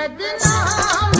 बदनाम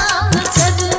da